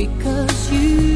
because you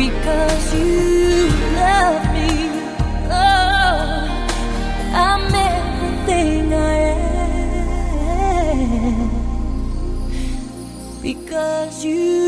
because you love me. Oh, I'm everything I am because you.